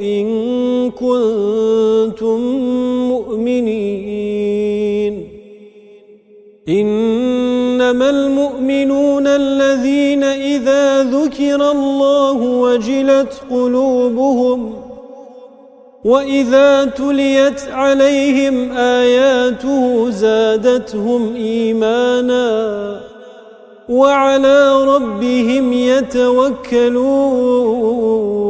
إن كنتم مؤمنين. إنما المؤمنون الذين إذا ذكر الله وجلت قلوبهم وَإِذَا تُلِيَتْ عَلَيْهِمْ آيَاتُهُ زَادَتْهُمْ إِيمَانًا وَعَلَى رَبِّهِمْ يَتَوَكَّلُونَ.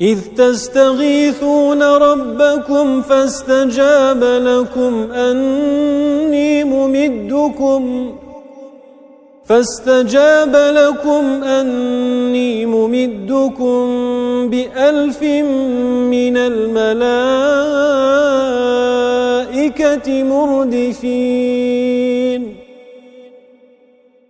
إذ تستغيثون ربكم فاستجاب لكم أني ممدكم فاستجاب لكم أني ممدكم بألف من الملائكة مردفين.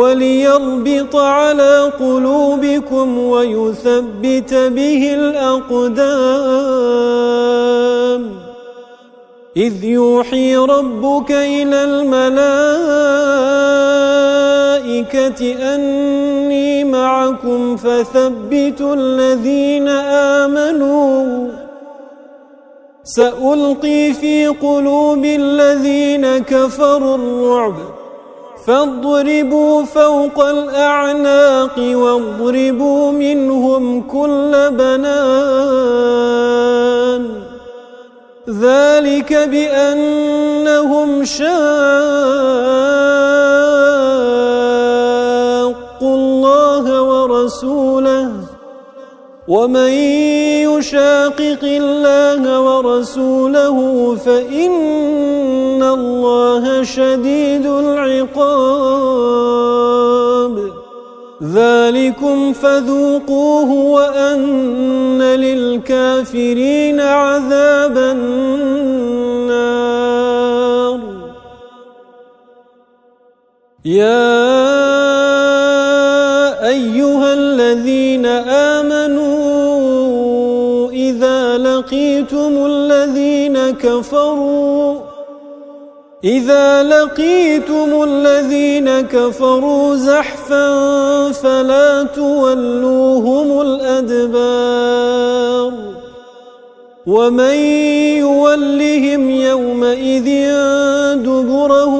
وليربط على قلوبكم ويثبت به الأقدام. إذ يوحي ربك إلى الملائكة أني معكم فثبتوا الذين آمنوا. سألقي في قلوب الذين كفروا الرعب. فاضربوا فوق الأعناق واضربوا منهم كل بنان. ذلك بأنهم شاقوا الله ورسوله. ومن يشاقق الله ورسوله فإن الله شديد العقاب. ذلكم فذوقوه وأن للكافرين عذاب النار. يا أيها الذين آمنوا كفروا. إذا لقيتم الذين كفروا زحفا فلا تولوهم الأدبار. ومن يولهم يومئذ دبره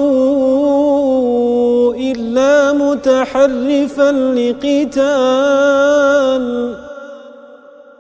إلا متحرفا لقتال.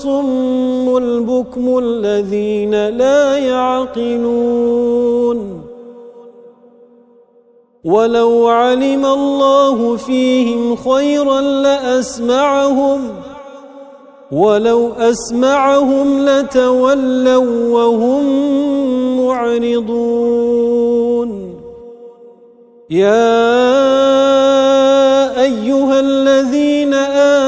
الصم البكم الذين لا يعقلون. ولو علم الله فيهم خيرا لأسمعهم ولو أسمعهم لتولوا وهم معرضون. يا أيها الذين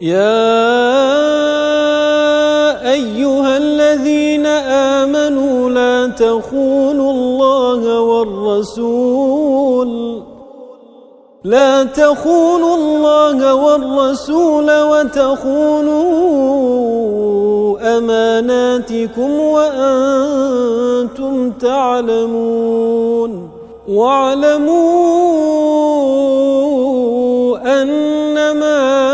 يا أيها الذين آمنوا لا تخونوا الله والرسول لا تخونوا الله والرسول وتخونوا أماناتكم وأنتم تعلمون واعلموا أنما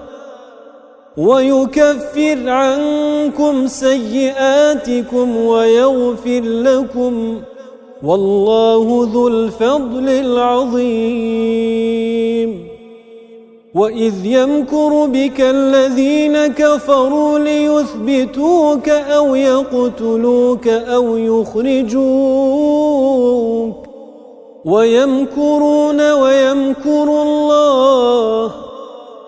ويكفر عنكم سيئاتكم ويغفر لكم والله ذو الفضل العظيم. وَإِذْ يَمْكُرُ بِكَ الَّذِينَ كَفَرُوا لِيُثْبِتُوكَ أَوْ يَقْتُلُوكَ أَوْ يُخْرِجُوكَ. وَيَمْكُرُونَ وَيَمْكُرُ اللَّهُ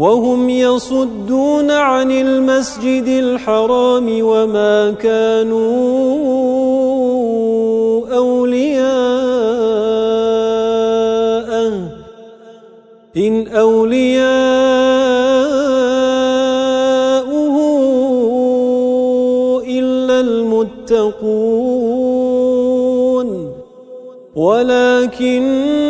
وهم يصدون عن المسجد الحرام وما كانوا أولياءه. إن أولياؤه إلا المتقون. ولكن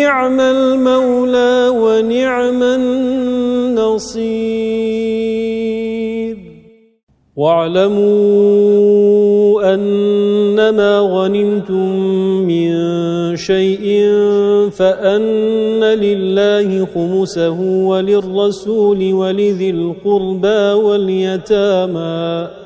نِعْمَ الْمَوْلَى وَنِعْمَ النَّصِيرُ. وَاعْلَمُوا أَنَّمَا غَنِمْتُم مِّن شَيْءٍ فَأَنَّ لِلَّهِ خُمُسَهُ وَلِلرَّسُولِ وَلِذِي الْقُرْبَى وَالْيَتَامَى.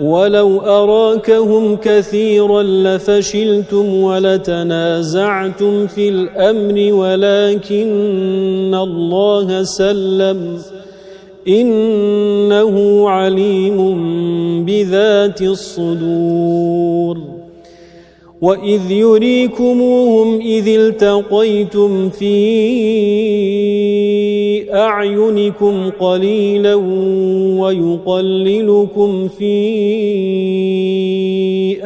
وَلَوْ أَرَاكَهُمْ كَثِيرًا لَفَشِلْتُمْ وَلَتَنَازَعْتُمْ فِي الْأَمْرِ وَلَكِنَّ اللَّهَ سَلَّمَ إِنَّهُ عَلِيمٌ بِذَاتِ الصُّدُورِ وَإِذْ يُرِيكُمُوهُمْ إِذِ الْتَقَيْتُمْ فِي أَعْيُنِكُمْ قَلِيلًا وَيُقَلِّلُكُمْ فِي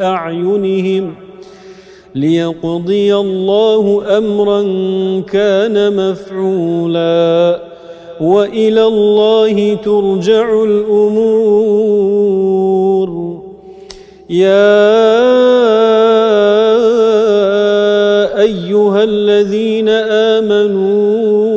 أَعْيُنِهِمْ لِيَقْضِيَ اللَّهُ أَمْرًا كَانَ مَفْعُولًا وَإِلَى اللَّهِ تُرْجَعُ الْأُمُورُ. يَا أيها الذين آمنوا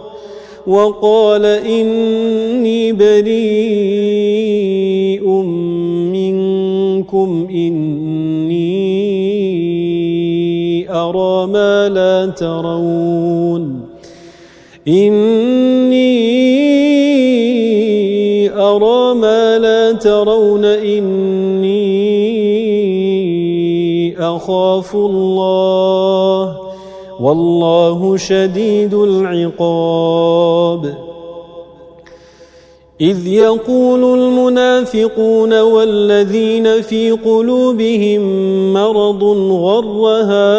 وقال إني بريء منكم إني أرى ما لا ترون إني أرى ما لا ترون إني أخاف الله. والله شديد العقاب. إذ يقول المنافقون والذين في قلوبهم مرض غر هؤلاء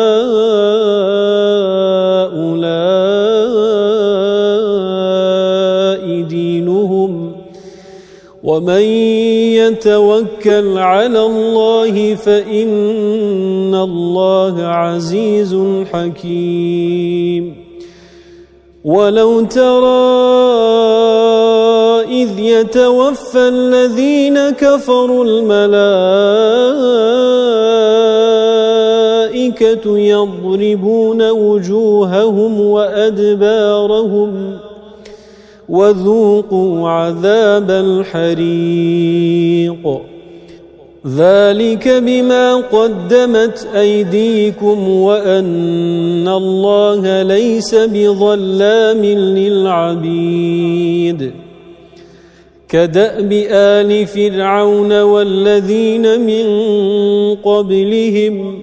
ومن يتوكل على الله فإن الله عزيز حكيم ولو ترى إذ يتوفى الذين كفروا الملائكة يضربون وجوههم وأدبارهم وذوقوا عذاب الحريق. ذلك بما قدمت أيديكم وأن الله ليس بظلام للعبيد. كدأب آل فرعون والذين من قبلهم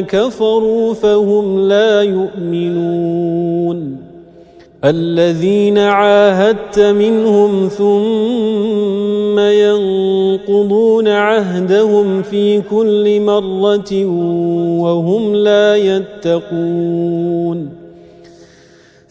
كفروا فهم لا يؤمنون. الذين عاهدت منهم ثم ينقضون عهدهم في كل مرة وهم لا يتقون.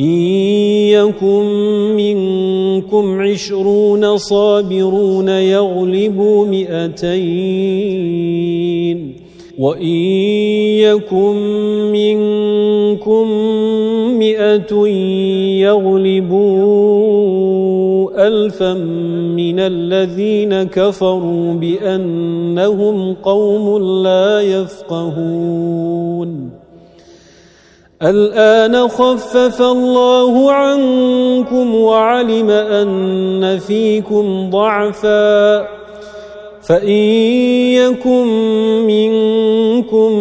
إن يكن منكم عشرون صابرون يغلبوا مئتين. وَإِن يَكُن مِّنكُم مِّائَةٌ يَغْلِبُوا أَلْفًا مِّنَ الَّذِينَ كَفَرُوا بِأَنَّهُمْ قَوْمٌ لَّا يَفْقَهُونَ. الآن خفف الله عنكم وعلم أن فيكم ضعفاً فَإِن يَكُن مِّنكُم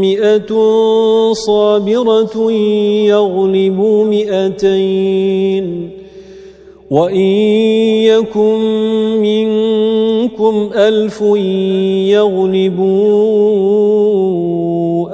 مِّائَةٌ صَابِرَةٌ يَغْلِبُوا مِائَتَيْنِ وَإِن يَكُن مِّنكُمْ أَلْفٌ يَغْلِبُوا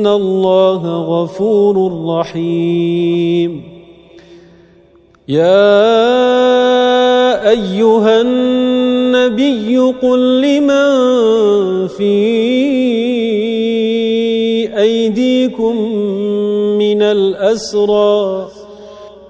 إن الله غفور رحيم يا أيها النبي قل لمن في أيديكم من الأسرى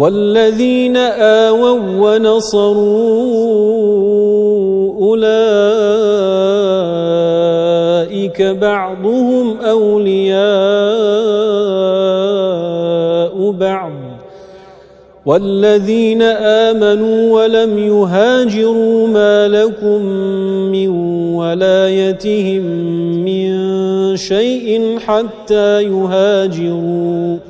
والذين آووا ونصروا أولئك بعضهم أولياء بعض. والذين آمنوا ولم يهاجروا ما لكم من ولايتهم من شيء حتى يهاجروا.